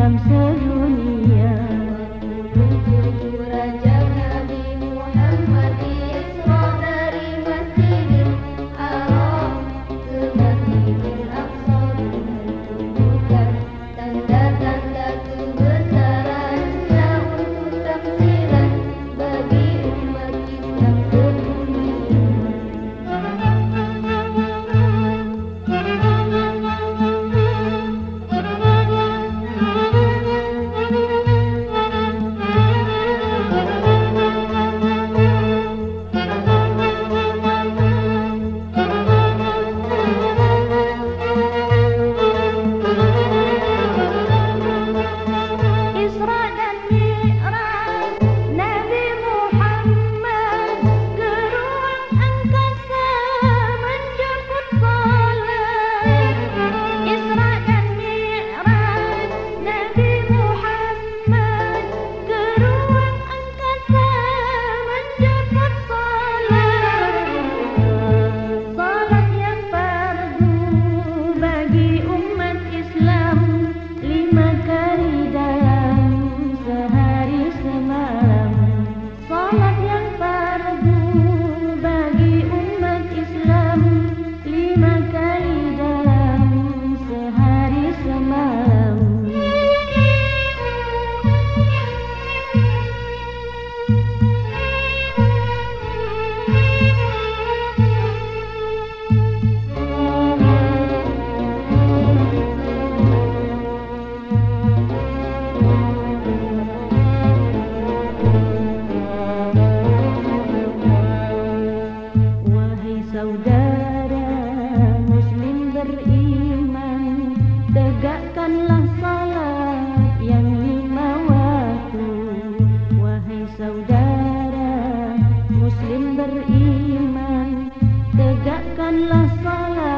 I'm so muslim beriman Tegakkanlah salat